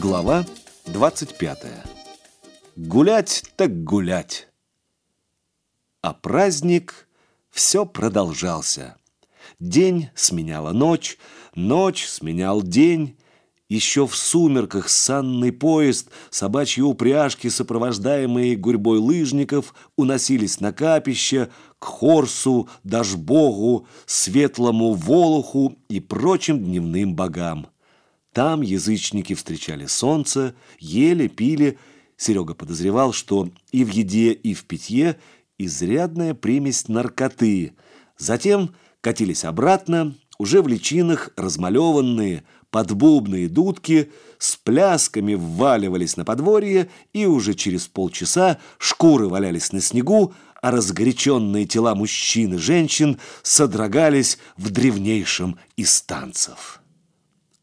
Глава 25. Гулять так гулять. А праздник все продолжался. День сменяла ночь, ночь сменял день. Еще в сумерках санный поезд, собачьи упряжки, сопровождаемые гурьбой лыжников, уносились на капище, к Хорсу, Дашбогу, Светлому Волоху и прочим дневным богам. Там язычники встречали солнце, ели, пили. Серега подозревал, что и в еде, и в питье изрядная примесь наркоты. Затем катились обратно, уже в личинах размалеванные, подбубные дудки с плясками вваливались на подворье, и уже через полчаса шкуры валялись на снегу, а разгоряченные тела мужчин и женщин содрогались в древнейшем из танцев.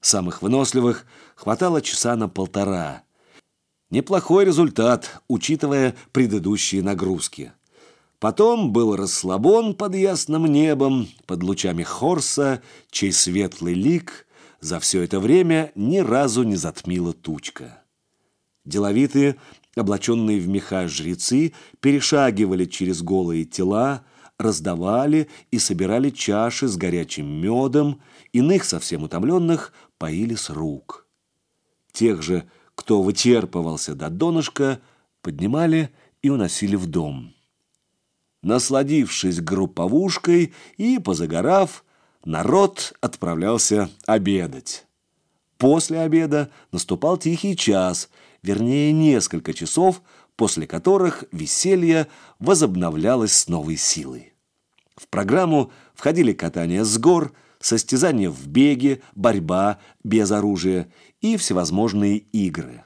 Самых выносливых хватало часа на полтора. Неплохой результат, учитывая предыдущие нагрузки. Потом был расслабон под ясным небом, под лучами Хорса, чей светлый лик за все это время ни разу не затмила тучка. Деловитые, облаченные в меха жрецы, перешагивали через голые тела, раздавали и собирали чаши с горячим медом, иных совсем утомленных поили с рук. Тех же, кто вычерпывался до донышка, поднимали и уносили в дом. Насладившись групповушкой и позагорав, народ отправлялся обедать. После обеда наступал тихий час, вернее несколько часов, после которых веселье возобновлялось с новой силой. В программу входили катание с гор, состязания в беге, борьба без оружия и всевозможные игры.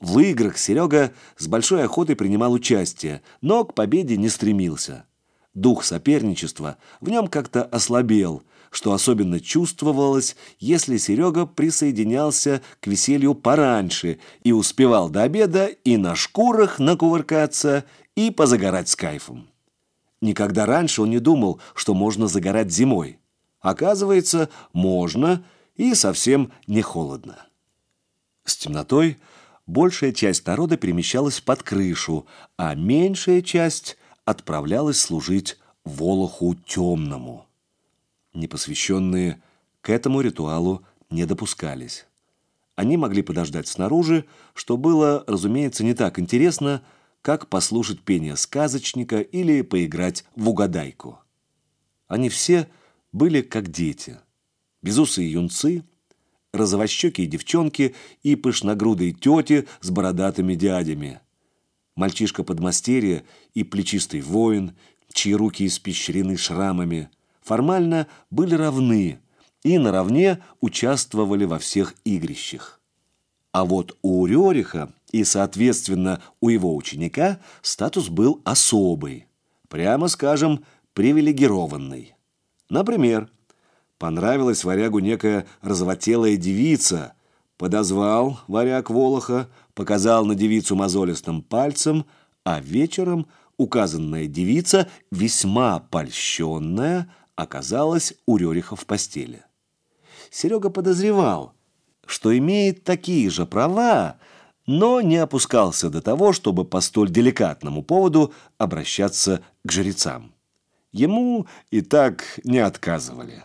В играх Серега с большой охотой принимал участие, но к победе не стремился. Дух соперничества в нем как-то ослабел, что особенно чувствовалось, если Серега присоединялся к веселью пораньше и успевал до обеда и на шкурах накувыркаться, и позагорать с кайфом. Никогда раньше он не думал, что можно загорать зимой. Оказывается, можно и совсем не холодно. С темнотой большая часть народа перемещалась под крышу, а меньшая часть отправлялась служить Волоху темному. Непосвященные к этому ритуалу не допускались. Они могли подождать снаружи, что было, разумеется, не так интересно, как послушать пение сказочника или поиграть в угадайку. Они все были как дети. Безусые юнцы, розовощекие девчонки и пышногрудые тети с бородатыми дядями. Мальчишка-подмастерье и плечистый воин, чьи руки испещрены шрамами, формально были равны и наравне участвовали во всех игрищах. А вот у Рёриха и, соответственно, у его ученика статус был особый, прямо скажем, привилегированный. Например, понравилась варягу некая розовотелая девица, подозвал варяг Волоха, показал на девицу мозолистым пальцем, а вечером указанная девица, весьма польщенная, оказалась у Рериха в постели. Серега подозревал, что имеет такие же права, но не опускался до того, чтобы по столь деликатному поводу обращаться к жрецам. Ему и так не отказывали.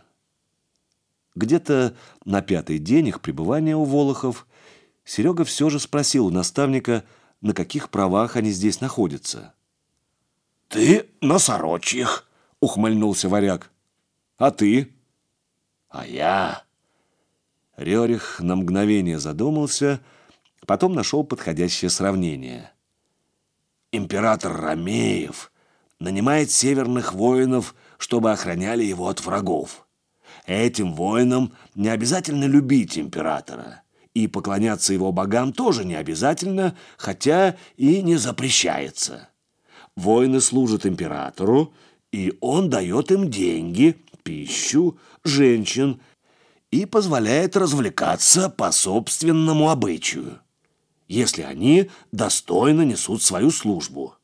Где-то на пятый день их пребывания у Волохов Серега все же спросил у наставника, на каких правах они здесь находятся. «Ты на сорочьих», — ухмыльнулся варяг. «А ты?» «А я...» Рерих на мгновение задумался, потом нашел подходящее сравнение. «Император Ромеев нанимает северных воинов, чтобы охраняли его от врагов. Этим воинам не обязательно любить императора, и поклоняться его богам тоже не обязательно, хотя и не запрещается. Воины служат императору, и он дает им деньги, пищу, женщин и позволяет развлекаться по собственному обычаю, если они достойно несут свою службу.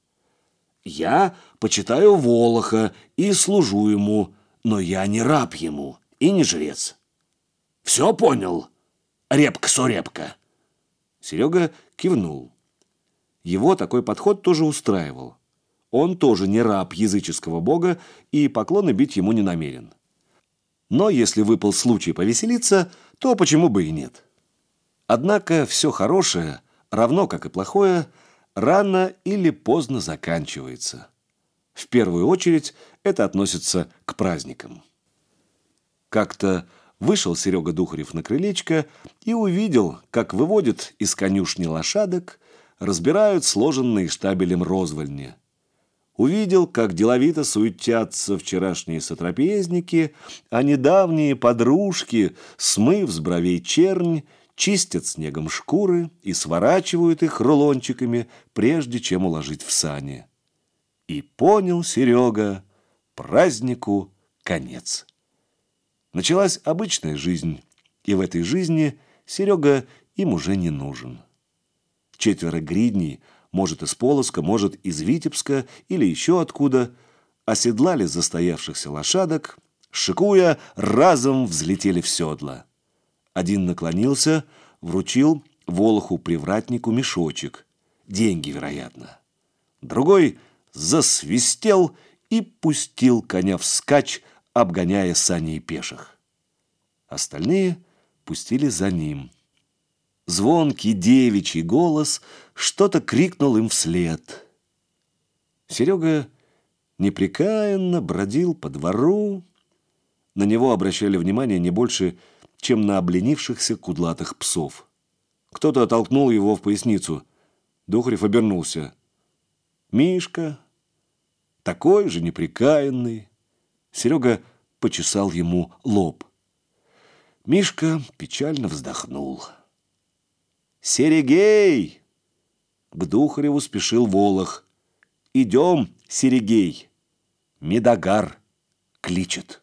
Я почитаю Волоха и служу ему, но я не раб ему и не жрец. Все понял, репка-сурепка?» Серега кивнул. Его такой подход тоже устраивал. Он тоже не раб языческого бога и поклоны бить ему не намерен. Но если выпал случай повеселиться, то почему бы и нет? Однако все хорошее, равно как и плохое, рано или поздно заканчивается. В первую очередь это относится к праздникам. Как-то вышел Серега Духарев на крылечко и увидел, как выводят из конюшни лошадок, разбирают сложенные штабелем розвольни – увидел, как деловито суетятся вчерашние сотрапезники, а недавние подружки, смыв с бровей чернь, чистят снегом шкуры и сворачивают их рулончиками, прежде чем уложить в сани. И понял Серега, празднику конец. Началась обычная жизнь, и в этой жизни Серега им уже не нужен. Четверо гридней – может, из Полоска, может, из Витебска или еще откуда, оседлали застоявшихся лошадок, шикуя, разом взлетели в седла. Один наклонился, вручил Волоху-привратнику мешочек. Деньги, вероятно. Другой засвистел и пустил коня вскачь, обгоняя сани и пеших. Остальные пустили за ним – Звонкий девичий голос что-то крикнул им вслед. Серега непрекаянно бродил по двору. На него обращали внимание не больше, чем на обленившихся кудлатых псов. Кто-то оттолкнул его в поясницу. Духарев обернулся. Мишка, такой же непрекаянный. Серега почесал ему лоб. Мишка печально вздохнул. «Серегей!» К Духареву спешил Волох. «Идем, Серегей!» Медогар кличет.